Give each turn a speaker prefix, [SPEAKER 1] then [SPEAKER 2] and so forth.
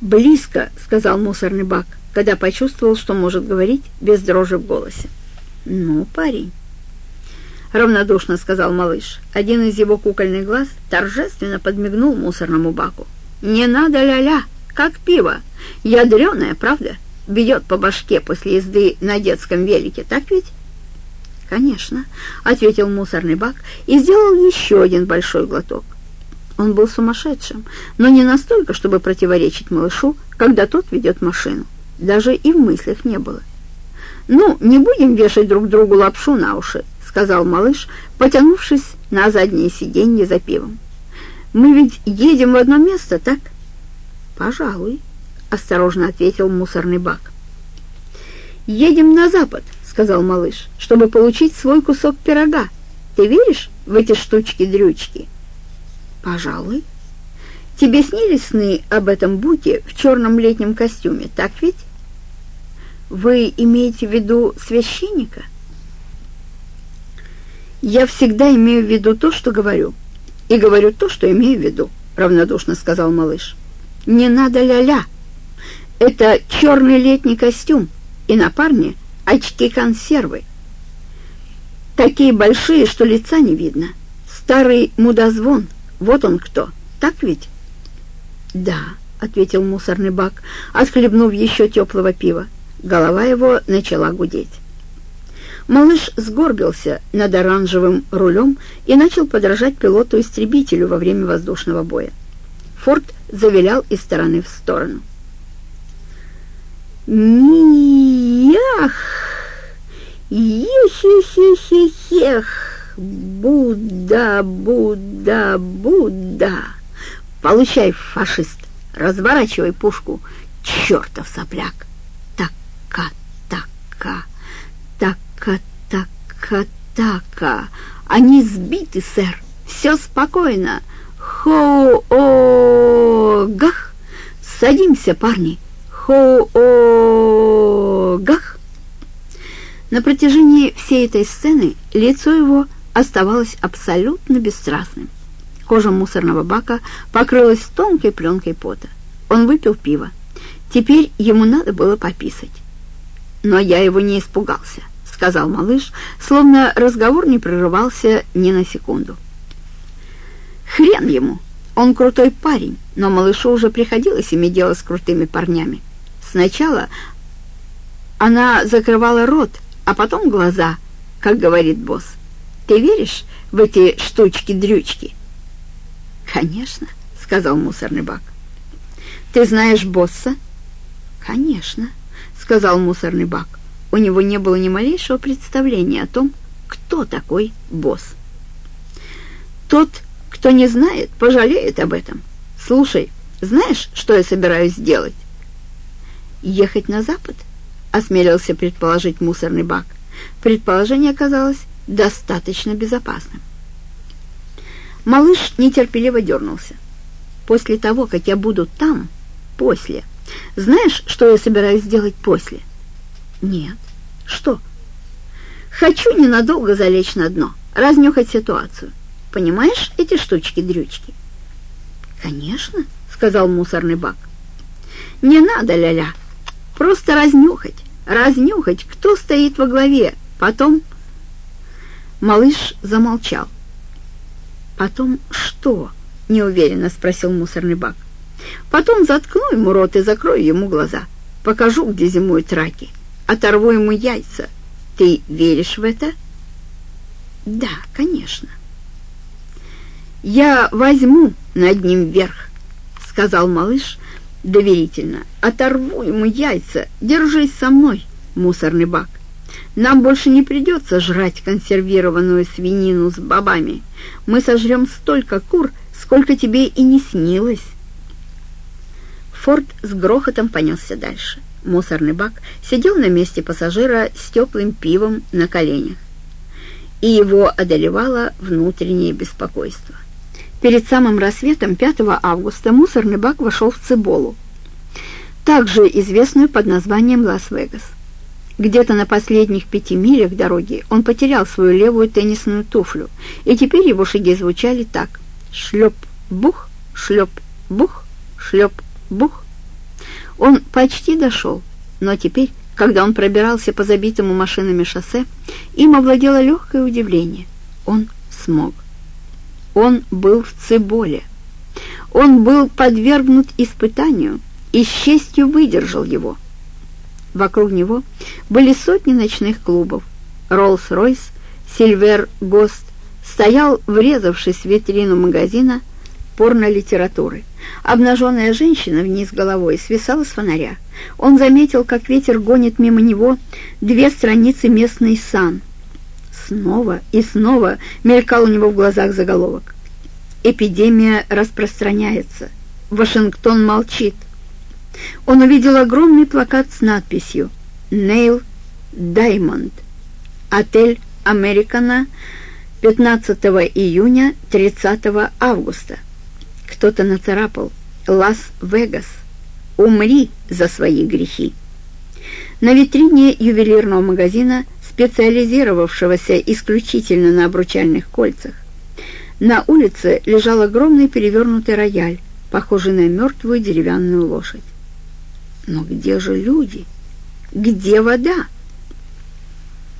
[SPEAKER 1] «Близко», — сказал мусорный бак, когда почувствовал, что может говорить без дрожи в голосе. «Ну, парень». — равнодушно сказал малыш. Один из его кукольных глаз торжественно подмигнул мусорному баку. «Не надо ля-ля, как пиво. Ядреное, правда? Бьет по башке после езды на детском велике, так ведь?» «Конечно», — ответил мусорный бак и сделал еще один большой глоток. Он был сумасшедшим, но не настолько, чтобы противоречить малышу, когда тот ведет машину. Даже и в мыслях не было. «Ну, не будем вешать друг другу лапшу на уши», — сказал малыш, потянувшись на заднее сиденье за пивом. «Мы ведь едем в одно место, так?» «Пожалуй», — осторожно ответил мусорный бак. «Едем на запад», — сказал малыш, — «чтобы получить свой кусок пирога. Ты веришь в эти штучки-дрючки?» «Пожалуй». «Тебе снились сны об этом буке в черном летнем костюме, так ведь?» «Вы имеете в виду священника?» «Я всегда имею в виду то, что говорю, и говорю то, что имею в виду», — равнодушно сказал малыш. «Не надо ля-ля. Это черный летний костюм, и на парне очки-консервы. Такие большие, что лица не видно. Старый мудозвон, вот он кто, так ведь?» «Да», — ответил мусорный бак, отхлебнув еще теплого пива. Голова его начала гудеть. Малыш сгорбился над оранжевым рулем и начал подражать пилоту-истребителю во время воздушного боя. Форд завилял из стороны в сторону. «Ях! Ех-ех-ех-ех! Будда, Будда, Будда! Получай, фашист! Разворачивай пушку! Чертов сопляк! Така, така, така!» «Така-така-така! Они сбиты, сэр! Все спокойно! Хо-о-гах! Садимся, парни! Хо-о-гах!» На протяжении всей этой сцены лицо его оставалось абсолютно бесстрастным. Кожа мусорного бака покрылась тонкой пленкой пота. Он выпил пиво. Теперь ему надо было пописать. Но я его не испугался сказал малыш, словно разговор не прерывался ни на секунду. «Хрен ему! Он крутой парень, но малышу уже приходилось иметь дело с крутыми парнями. Сначала она закрывала рот, а потом глаза, как говорит босс. Ты веришь в эти штучки-дрючки?» «Конечно», — сказал мусорный бак. «Ты знаешь босса?» «Конечно», — сказал мусорный бак у него не было ни малейшего представления о том, кто такой босс. Тот, кто не знает, пожалеет об этом. Слушай, знаешь, что я собираюсь сделать? Ехать на запад? Осмелился предположить мусорный бак. Предположение оказалось достаточно безопасным. Малыш нетерпеливо дернулся. После того, как я буду там, после. Знаешь, что я собираюсь сделать после? Нет. Что? Хочу ненадолго залечь на дно, разнюхать ситуацию. Понимаешь эти штучки-дрючки? Конечно, сказал мусорный бак. Не надо, ля-ля. Просто разнюхать, разнюхать, кто стоит во главе. Потом... Малыш замолчал. «Потом что?» — неуверенно спросил мусорный бак. «Потом заткну ему рот и закрою ему глаза. Покажу, где зимуют раки» оторву ему яйца. Ты веришь в это? Да, конечно. Я возьму над ним верх, сказал малыш доверительно. Оторву ему яйца. Держись со мной, мусорный бак. Нам больше не придется жрать консервированную свинину с бобами. Мы сожрем столько кур, сколько тебе и не снилось. Форд с грохотом понесся дальше мусорный бак, сидел на месте пассажира с теплым пивом на коленях, и его одолевало внутреннее беспокойство. Перед самым рассветом 5 августа мусорный бак вошел в Циболу, также известную под названием Лас-Вегас. Где-то на последних пяти милях дороги он потерял свою левую теннисную туфлю, и теперь его шаги звучали так: шлеп-бух, шлеп-бух, шлеп-бух. Он почти дошел, но теперь, когда он пробирался по забитому машинами шоссе, им овладело легкое удивление. Он смог. Он был в Циболе. Он был подвергнут испытанию и с честью выдержал его. Вокруг него были сотни ночных клубов. Роллс-Ройс, Сильвер Гост стоял, врезавшись в витрину магазина порно-литературы. Обнаженная женщина вниз головой свисала с фонаря. Он заметил, как ветер гонит мимо него две страницы местной сан. Снова и снова мелькал у него в глазах заголовок. Эпидемия распространяется. Вашингтон молчит. Он увидел огромный плакат с надписью «Нейл Даймонд. Отель Американа. 15 июня, 30 августа». Кто-то нацарапал «Лас-Вегас. Умри за свои грехи». На витрине ювелирного магазина, специализировавшегося исключительно на обручальных кольцах, на улице лежал огромный перевернутый рояль, похожий на мертвую деревянную лошадь. Но где же люди? Где вода?